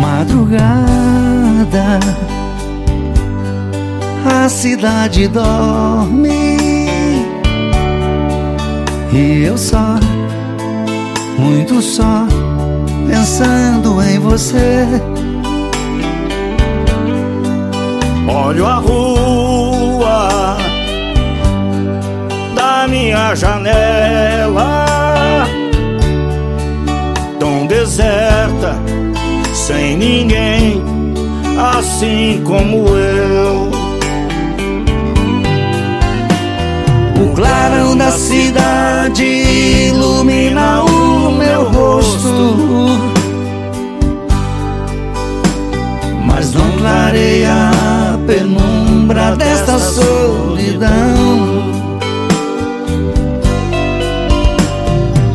madrugada a cidade dorme e eu só, muito só, pensando em você. Olho a rua da minha janela, tão deserta, sem ninguém, assim como eu. O clarão da cidade ilumina o meu rosto, mas não clareia a penumbra desta solidão.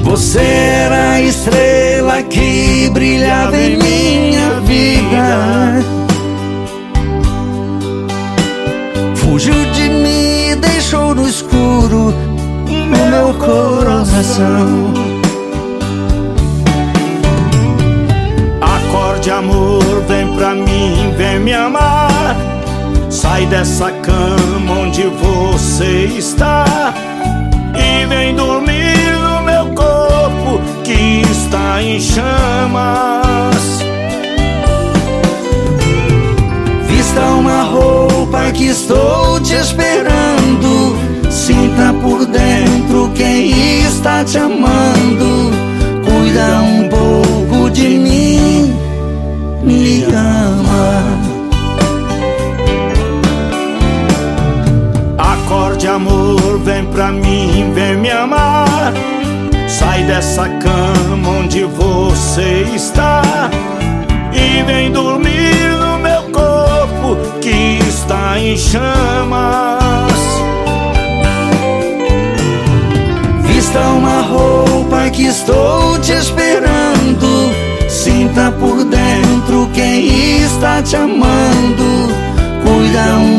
Você era a estrela que brilhava em minha vida. Fugiu de mim e deixou no escuro o meu coração. Acorde, amor, vem pra mim, vem me amar. Sai dessa cama onde você está e vem dormir no meu corpo que está chamas. Que estou te esperando. Sinta por dentro quem está te amando. Cuida um pouco de mim, me ama. Acorde, amor, vem pra mim, vem me amar. Sai dessa cama onde você está em chamas. Vista uma roupa que estou te esperando. Sinta por dentro quem está te amando. Cuida um